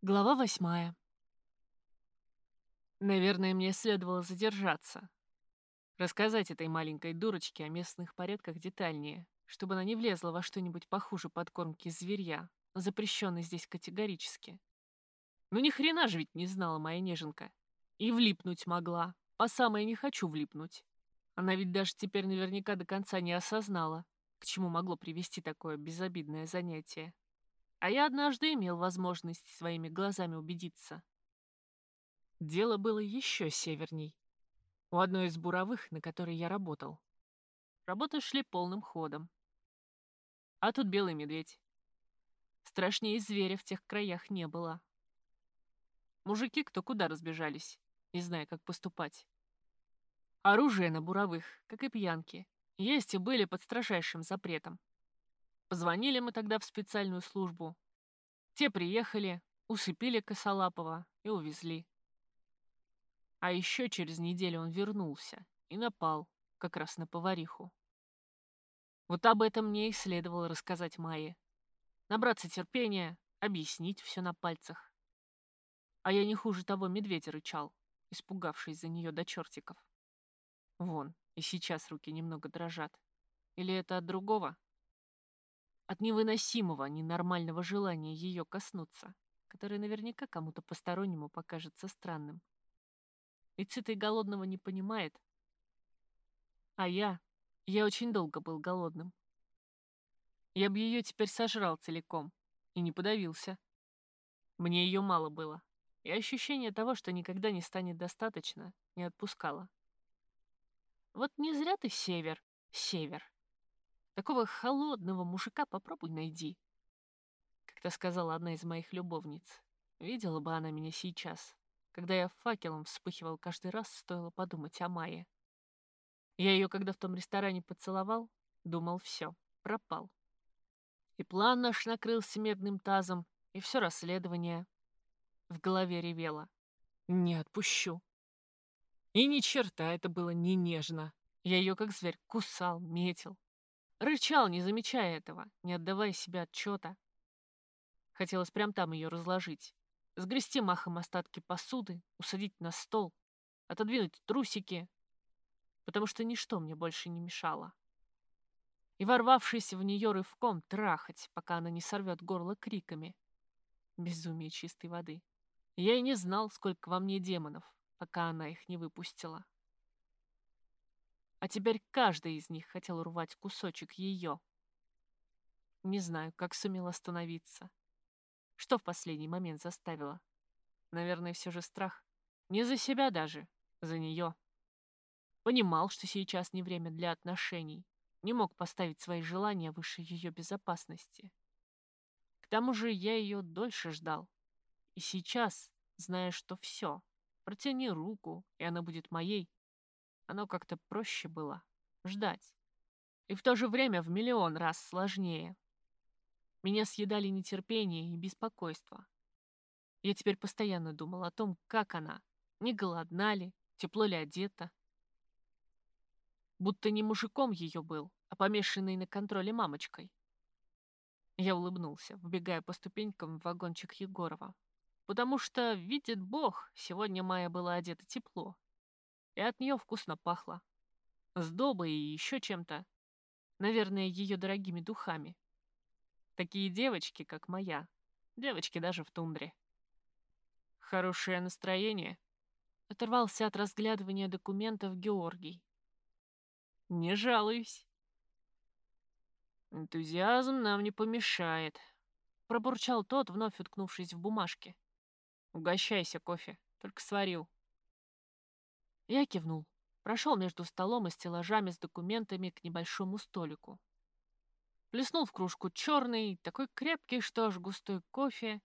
Глава восьмая. Наверное, мне следовало задержаться. Рассказать этой маленькой дурочке о местных порядках детальнее, чтобы она не влезла во что-нибудь похуже подкормки зверья, запрещенной здесь категорически. Ну ни хрена же ведь не знала моя неженка. И влипнуть могла, по самое не хочу влипнуть. Она ведь даже теперь наверняка до конца не осознала, к чему могло привести такое безобидное занятие. А я однажды имел возможность своими глазами убедиться. Дело было еще северней. У одной из буровых, на которой я работал. Работы шли полным ходом. А тут белый медведь. Страшнее зверя в тех краях не было. Мужики кто куда разбежались, не зная, как поступать. Оружие на буровых, как и пьянки, есть и были под строжайшим запретом. Позвонили мы тогда в специальную службу. Те приехали, усыпили Косолапова и увезли. А еще через неделю он вернулся и напал, как раз на повариху. Вот об этом мне и следовало рассказать Майе. Набраться терпения, объяснить все на пальцах. А я не хуже того медведя рычал, испугавшись за нее до чертиков. Вон, и сейчас руки немного дрожат. Или это от другого? От невыносимого, ненормального желания ее коснуться, которое наверняка кому-то постороннему покажется странным. Ведь сытый голодного не понимает. А я, я очень долго был голодным. Я бы ее теперь сожрал целиком и не подавился. Мне ее мало было, и ощущение того, что никогда не станет достаточно, не отпускало. Вот не зря ты север, север. Такого холодного мужика попробуй найди. Как-то сказала одна из моих любовниц. Видела бы она меня сейчас, когда я факелом вспыхивал каждый раз, стоило подумать о Майе. Я ее, когда в том ресторане поцеловал, думал, все, пропал. И план наш накрылся медным тазом, и все расследование в голове ревело. Не отпущу. И ни черта это было не нежно. Я ее как зверь кусал, метил, Рычал, не замечая этого, не отдавая себе отчета. Хотелось прям там ее разложить. Сгрести махом остатки посуды, усадить на стол, отодвинуть трусики, потому что ничто мне больше не мешало. И, ворвавшись в нее рывком, трахать, пока она не сорвет горло криками. Безумие чистой воды. Я и не знал, сколько во мне демонов, пока она их не выпустила. А теперь каждый из них хотел урвать кусочек ее. Не знаю, как сумел остановиться. Что в последний момент заставило? Наверное, все же страх. Не за себя даже, за нее. Понимал, что сейчас не время для отношений. Не мог поставить свои желания выше ее безопасности. К тому же я ее дольше ждал. И сейчас, зная, что все, протяни руку, и она будет моей, оно как-то проще было. Ждать. И в то же время в миллион раз сложнее. Меня съедали нетерпение и беспокойство. Я теперь постоянно думал о том, как она, не голодна ли, тепло ли одета. Будто не мужиком ее был, а помешанной на контроле мамочкой. Я улыбнулся, вбегая по ступенькам в вагончик Егорова. Потому что, видит Бог, сегодня Майя была одета тепло, и от нее вкусно пахло. Сдобой и еще чем-то. Наверное, ее дорогими духами. Такие девочки, как моя. Девочки даже в тундре. Хорошее настроение. Оторвался от разглядывания документов Георгий. Не жалуюсь. Энтузиазм нам не помешает. Пробурчал тот, вновь уткнувшись в бумажке. Угощайся кофе, только сварил. Я кивнул. Прошел между столом и стеллажами с документами к небольшому столику. Плеснул в кружку черный, такой крепкий, что аж густой кофе,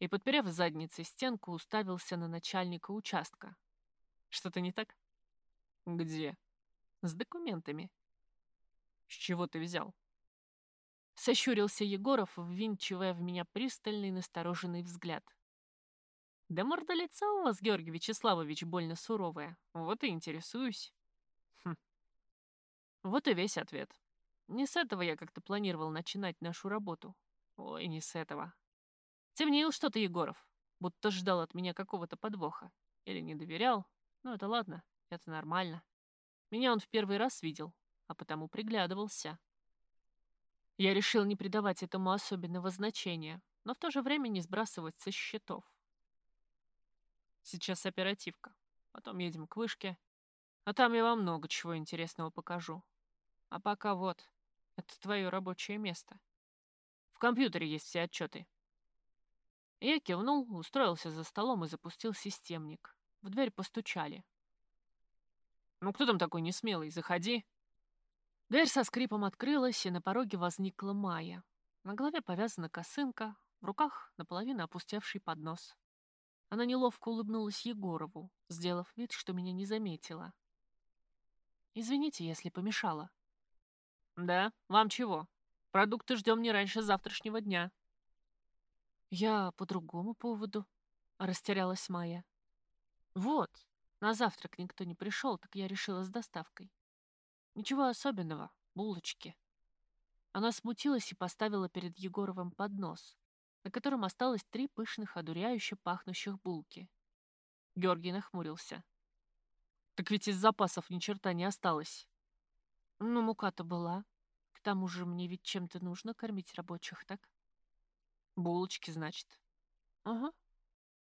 и, подперев задницей стенку, уставился на начальника участка. Что-то не так? Где? С документами. С чего ты взял? Сощурился Егоров, ввинчивая в меня пристальный настороженный взгляд. Да морда лица у вас, Георгий Вячеславович, больно суровая. Вот и интересуюсь. Хм. Вот и весь ответ. Не с этого я как-то планировал начинать нашу работу. Ой, не с этого. Темнил что-то, Егоров. будто ждал от меня какого-то подвоха. Или не доверял. Ну, это ладно, это нормально. Меня он в первый раз видел, а потому приглядывался. Я решил не придавать этому особенного значения, но в то же время не сбрасывать со счетов. Сейчас оперативка. Потом едем к вышке. А там я вам много чего интересного покажу. А пока вот, это твое рабочее место. В компьютере есть все отчеты. Я кивнул, устроился за столом и запустил системник. В дверь постучали. «Ну кто там такой несмелый? Заходи!» Дверь со скрипом открылась, и на пороге возникла Майя. На голове повязана косынка, в руках наполовину опустевший поднос. Она неловко улыбнулась Егорову, сделав вид, что меня не заметила. «Извините, если помешала». «Да, вам чего? Продукты ждем не раньше завтрашнего дня». «Я по другому поводу», — растерялась Майя. «Вот, на завтрак никто не пришел, так я решила с доставкой. Ничего особенного, булочки». Она смутилась и поставила перед Егоровым поднос, на котором осталось три пышных, одуряюще пахнущих булки. Георгий нахмурился. «Так ведь из запасов ни черта не осталось». «Ну, мука-то была. К тому же мне ведь чем-то нужно кормить рабочих, так?» «Булочки, значит?» «Ага».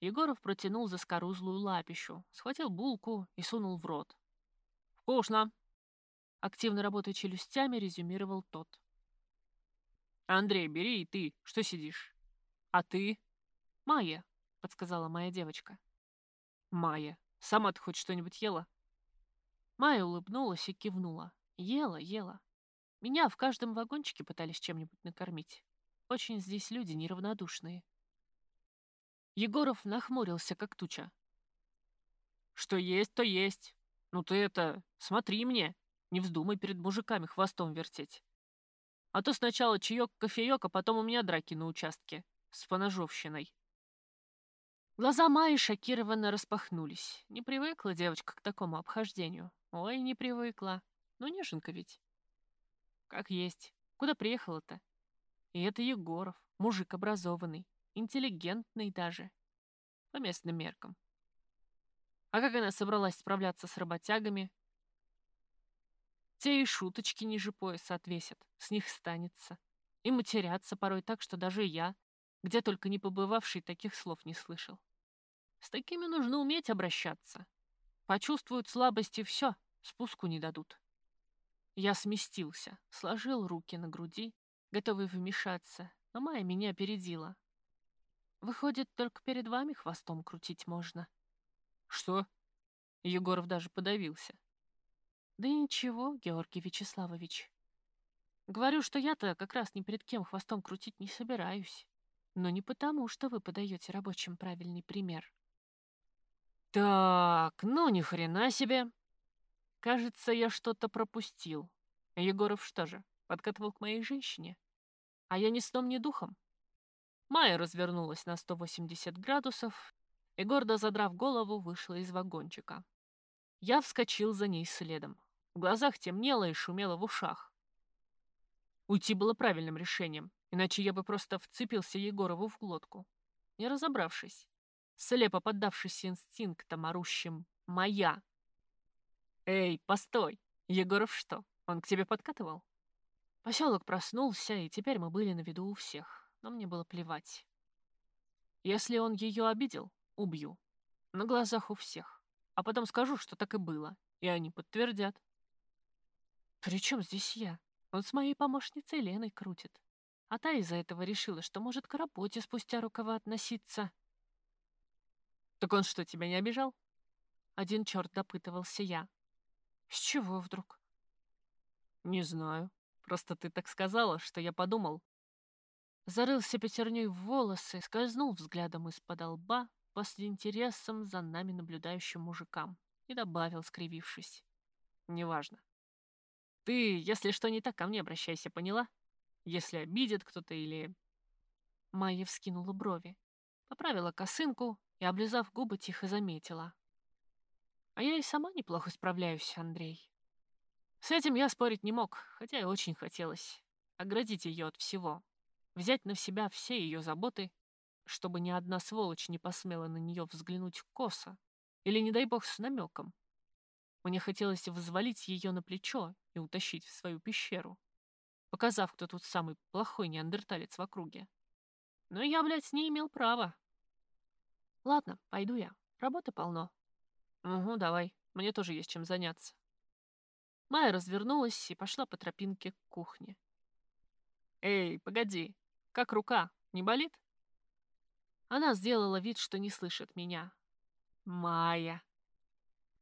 Егоров протянул заскорузлую лапищу, схватил булку и сунул в рот. «Вкусно!» Активно работая челюстями, резюмировал тот. «Андрей, бери и ты. Что сидишь?» «А ты?» «Майя», — подсказала моя девочка. «Майя, сама ты хоть что-нибудь ела?» Майя улыбнулась и кивнула. Ела, ела. Меня в каждом вагончике пытались чем-нибудь накормить. Очень здесь люди неравнодушные. Егоров нахмурился, как туча. «Что есть, то есть. Ну ты это, смотри мне. Не вздумай перед мужиками хвостом вертеть. А то сначала чаек, кофеек, а потом у меня драки на участке с поножовщиной. Глаза Майи шокированно распахнулись. Не привыкла девочка к такому обхождению. Ой, не привыкла. Ну, неженка ведь. Как есть. Куда приехала-то? И это Егоров, мужик образованный, интеллигентный даже. По местным меркам. А как она собралась справляться с работягами? Те и шуточки ниже пояса отвесят, с них станется. И матерятся порой так, что даже я, где только не побывавший таких слов не слышал. С такими нужно уметь обращаться. Почувствуют слабость и все, спуску не дадут. Я сместился, сложил руки на груди, готовый вмешаться, но Майя меня опередила. Выходит, только перед вами хвостом крутить можно. Что? Егоров даже подавился. Да ничего, Георгий Вячеславович. Говорю, что я-то как раз ни перед кем хвостом крутить не собираюсь. Но не потому, что вы подаете рабочим правильный пример. Так, ну ни хрена себе. Кажется, я что-то пропустил. Егоров что же, подкатывал к моей женщине? А я ни сном, ни духом. Майя развернулась на 180 градусов и, гордо задрав голову, вышла из вагончика. Я вскочил за ней следом. В глазах темнело и шумело в ушах. Уйти было правильным решением. Иначе я бы просто вцепился Егорову в глотку, не разобравшись, слепо поддавшись инстинктам, орущим «Моя!». «Эй, постой! Егоров что, он к тебе подкатывал?» Поселок проснулся, и теперь мы были на виду у всех, но мне было плевать. Если он ее обидел, убью. На глазах у всех. А потом скажу, что так и было, и они подтвердят. «При чем здесь я? Он с моей помощницей Леной крутит а та из-за этого решила, что может к работе спустя рукава относиться. «Так он что, тебя не обижал?» Один черт допытывался я. «С чего вдруг?» «Не знаю. Просто ты так сказала, что я подумал». Зарылся пятерней в волосы, скользнул взглядом из-под лба после интересом за нами наблюдающим мужикам и добавил, скривившись. «Неважно. Ты, если что не так, ко мне обращайся, поняла?» Если обидит кто-то или...» Майя вскинула брови, поправила косынку и, облизав губы, тихо заметила. «А я и сама неплохо справляюсь, Андрей». С этим я спорить не мог, хотя и очень хотелось. Оградить ее от всего. Взять на себя все ее заботы, чтобы ни одна сволочь не посмела на нее взглянуть косо или, не дай бог, с намеком. Мне хотелось взвалить ее на плечо и утащить в свою пещеру, показав, кто тут самый плохой неандерталец в округе. Но я, блядь, не имел права. Ладно, пойду я. Работы полно. Угу, давай. Мне тоже есть чем заняться. Майя развернулась и пошла по тропинке к кухне. «Эй, погоди, как рука, не болит?» Она сделала вид, что не слышит меня. «Майя!»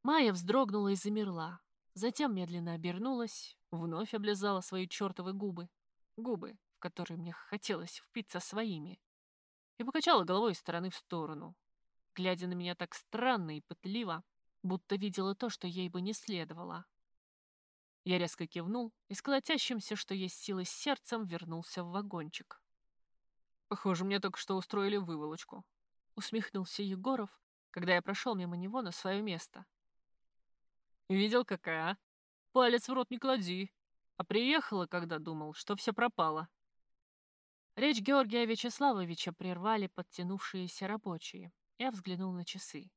Майя вздрогнула и замерла, затем медленно обернулась, вновь облизала свои чертовы губы, губы, в которые мне хотелось впиться своими, и покачала головой из стороны в сторону, глядя на меня так странно и пытливо, будто видела то, что ей бы не следовало. Я резко кивнул и с колотящимся, что есть силы сердцем, вернулся в вагончик. «Похоже, мне только что устроили выволочку», — усмехнулся Егоров, когда я прошел мимо него на свое место. «Видел, какая, а? Палец в рот не клади. А приехала, когда думал, что все пропало». Речь Георгия Вячеславовича прервали подтянувшиеся рабочие. Я взглянул на часы.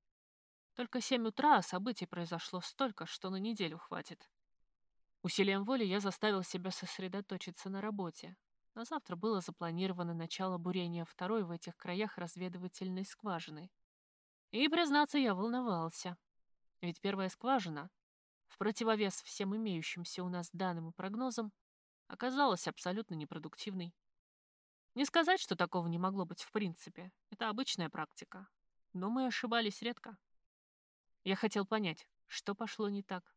Только семь утра, а событий произошло столько, что на неделю хватит. Усилием воли я заставил себя сосредоточиться на работе. На завтра было запланировано начало бурения второй в этих краях разведывательной скважины. И, признаться, я волновался. Ведь первая скважина, в противовес всем имеющимся у нас данным и прогнозам, оказалась абсолютно непродуктивной. Не сказать, что такого не могло быть в принципе. Это обычная практика. Но мы ошибались редко. Я хотел понять, что пошло не так.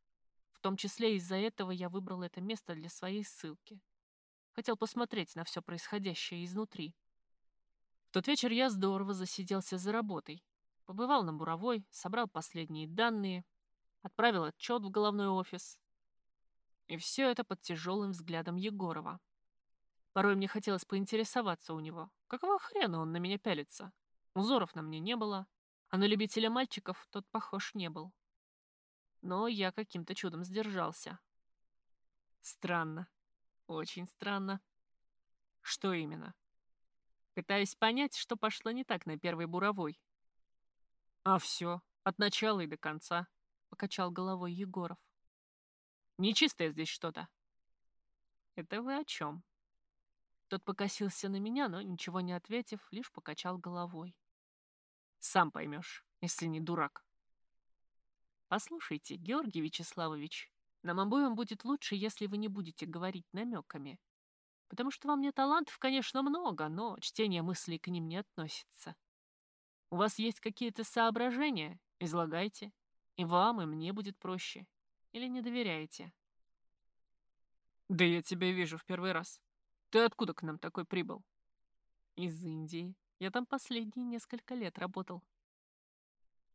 В том числе из-за этого я выбрал это место для своей ссылки. Хотел посмотреть на все происходящее изнутри. В тот вечер я здорово засиделся за работой. Побывал на буровой, собрал последние данные, отправил отчет в головной офис. И все это под тяжелым взглядом Егорова. Порой мне хотелось поинтересоваться у него, какого хрена он на меня пялится. Узоров на мне не было, а на любителя мальчиков тот похож не был но я каким-то чудом сдержался. Странно. Очень странно. Что именно? Пытаюсь понять, что пошло не так на первой буровой. А все, от начала и до конца, покачал головой Егоров. Нечистое здесь что-то. Это вы о чем? Тот покосился на меня, но, ничего не ответив, лишь покачал головой. Сам поймешь, если не дурак. «Послушайте, Георгий Вячеславович, нам обоим будет лучше, если вы не будете говорить намеками. Потому что во мне талантов, конечно, много, но чтение мыслей к ним не относится. У вас есть какие-то соображения? Излагайте. И вам, и мне будет проще. Или не доверяете?» «Да я тебя вижу в первый раз. Ты откуда к нам такой прибыл?» «Из Индии. Я там последние несколько лет работал».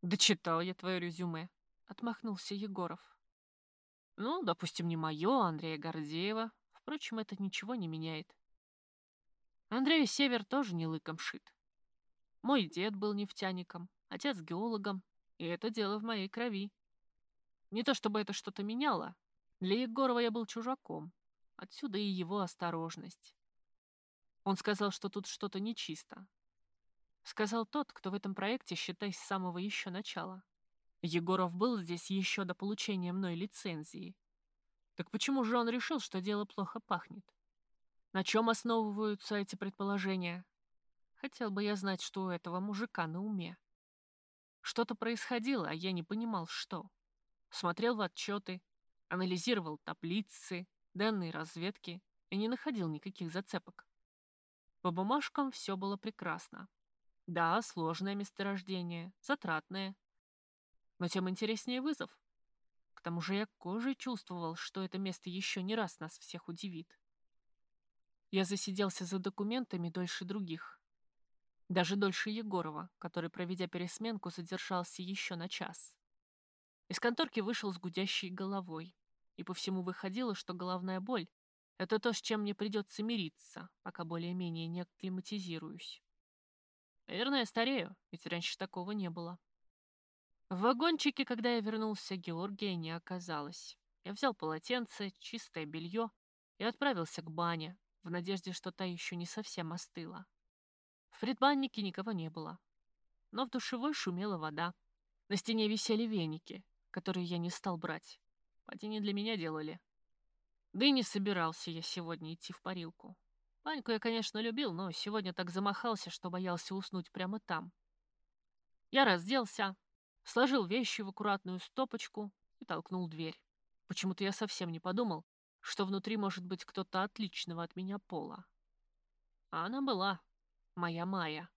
«Да читал я твое резюме. — отмахнулся Егоров. «Ну, допустим, не мое, а Андрея Гордеева. Впрочем, это ничего не меняет. Андрей Север тоже не лыком шит. Мой дед был нефтяником, отец геологом, и это дело в моей крови. Не то чтобы это что-то меняло. Для Егорова я был чужаком. Отсюда и его осторожность. Он сказал, что тут что-то нечисто. Сказал тот, кто в этом проекте, считай, с самого еще начала. Егоров был здесь еще до получения мной лицензии. Так почему же он решил, что дело плохо пахнет? На чем основываются эти предположения? Хотел бы я знать, что у этого мужика на уме. Что-то происходило, а я не понимал, что. Смотрел в отчеты, анализировал таблицы, данные разведки и не находил никаких зацепок. По бумажкам все было прекрасно. Да, сложное месторождение, затратное, но тем интереснее вызов. К тому же я кожей чувствовал, что это место еще не раз нас всех удивит. Я засиделся за документами дольше других. Даже дольше Егорова, который, проведя пересменку, задержался еще на час. Из конторки вышел с гудящей головой, и по всему выходило, что головная боль — это то, с чем мне придется мириться, пока более-менее не акклиматизируюсь. Наверное, старею, ведь раньше такого не было. В вагончике, когда я вернулся, Георгия не оказалось. Я взял полотенце, чистое белье и отправился к бане, в надежде, что та еще не совсем остыла. В предбаннике никого не было. Но в душевой шумела вода. На стене висели веники, которые я не стал брать. Поди не для меня делали. Да и не собирался я сегодня идти в парилку. Паньку я, конечно, любил, но сегодня так замахался, что боялся уснуть прямо там. Я разделся, сложил вещи в аккуратную стопочку и толкнул дверь. Почему-то я совсем не подумал, что внутри может быть кто-то отличного от меня пола. А она была моя Майя.